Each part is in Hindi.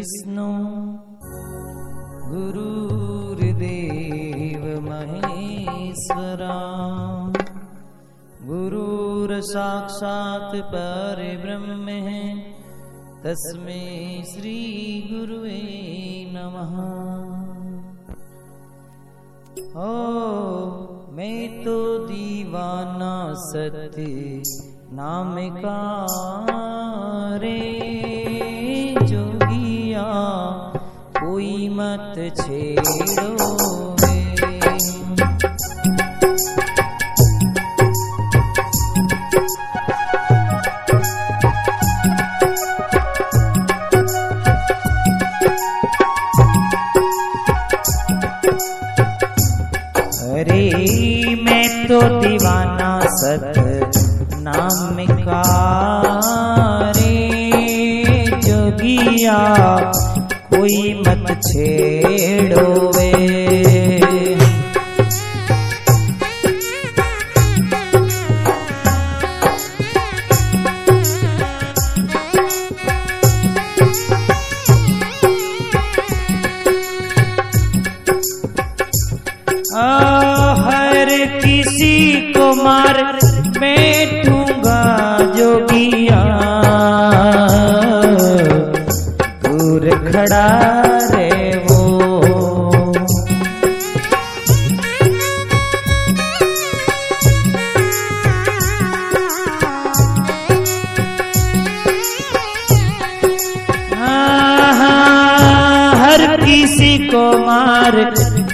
गुरुर्विष्णु गुरुर्देव महेश्वरा। गुरुर्साक्षात् परब्रह्म तस्मै श्रीगुरुवे नमः। ओ, मैं तो दीवाना सत्य नाम का रे मत छेड़ो अरे मैं तो दीवाना सत छेड़ो वे हर किसी को मार बैठूँगा जोगिया। दूर खड़ा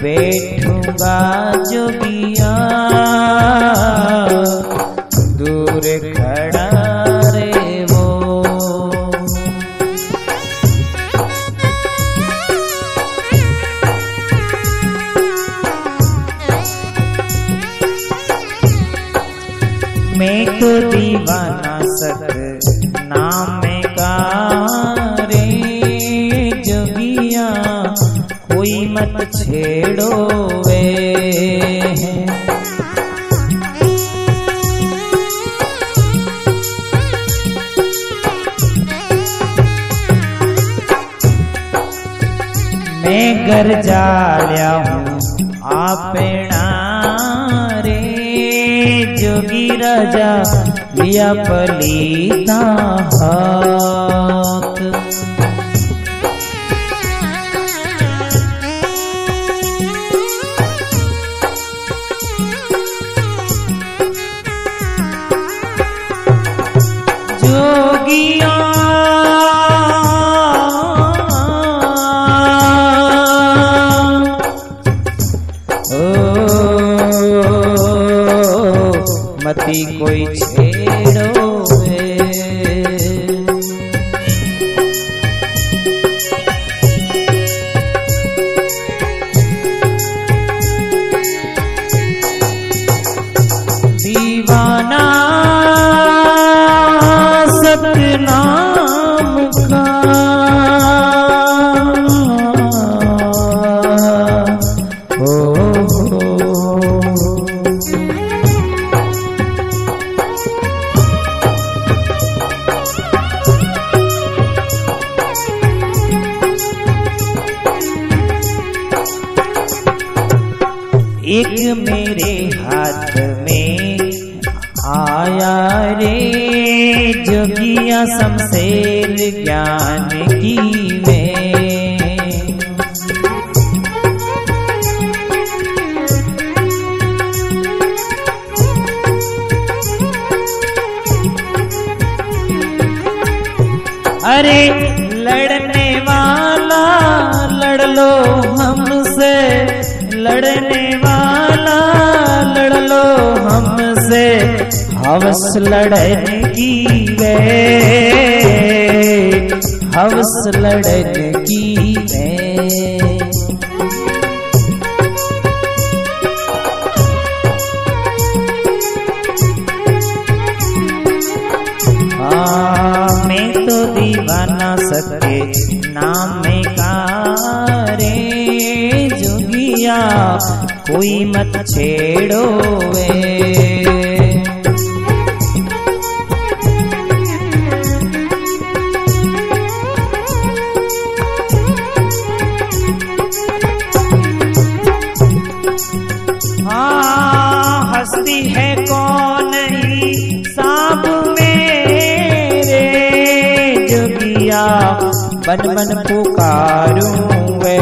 बैठूँगा जोगिया दूर खड़ा रे वो। मैं तो दीवाना सत नाम छेड़ो वे मैं घर जा लिया हूँ आपना रे। जोगी राजा लिया पलीता हाथ मती कोई छेड़ो दीवाना सतनाम आया रे जोगिया शमशेर ज्ञान की में। अरे, लड़ने वाला, लड़ लो हमसे। लड़ने वाला, लड़ लो हमसे। हवस लड़ने की वे हवस लड़ने की वे हाँ, मैं तो दीवाना सके नाम में का रे जोगिया कोई मत छेड़ो वे। बन बन पुकारूं वे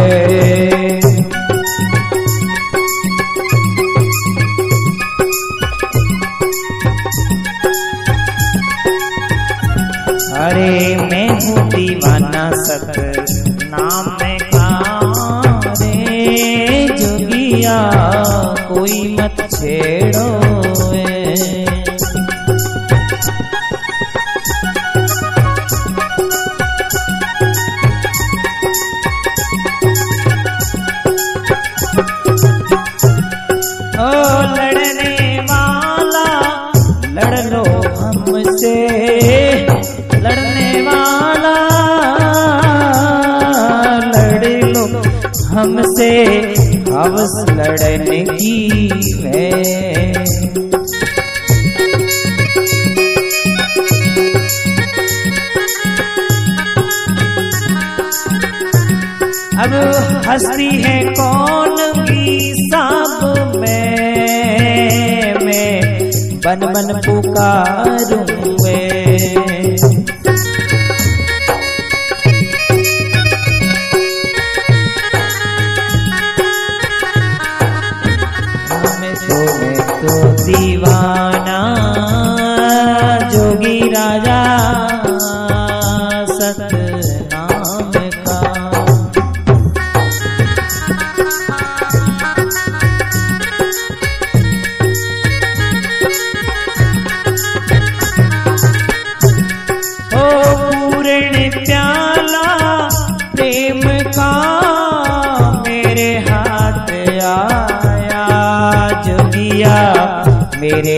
अरे मैं हूँ दीवाना सत नाम में रे जोगिया, कोई मत छेड़ो। हवस लड़ने की है अब हंसती है कौन की सांप में, मैं बन बन पुकारूं। तो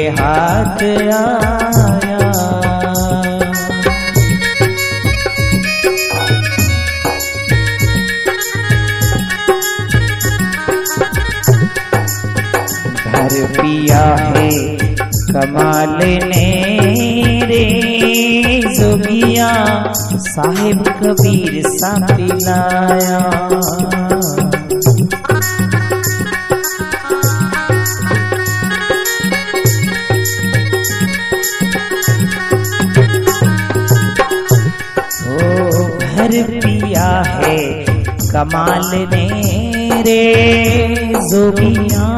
हाथ आया। घर पिया है कमाल ने रे। जोगिया साहिब कबीर सा पिलाया कमाल ने रे जुबिया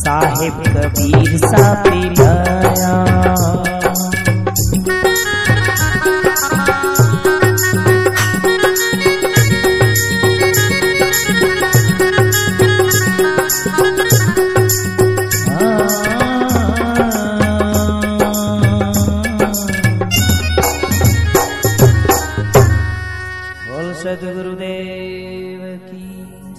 साहेब कबीर सा पिलाया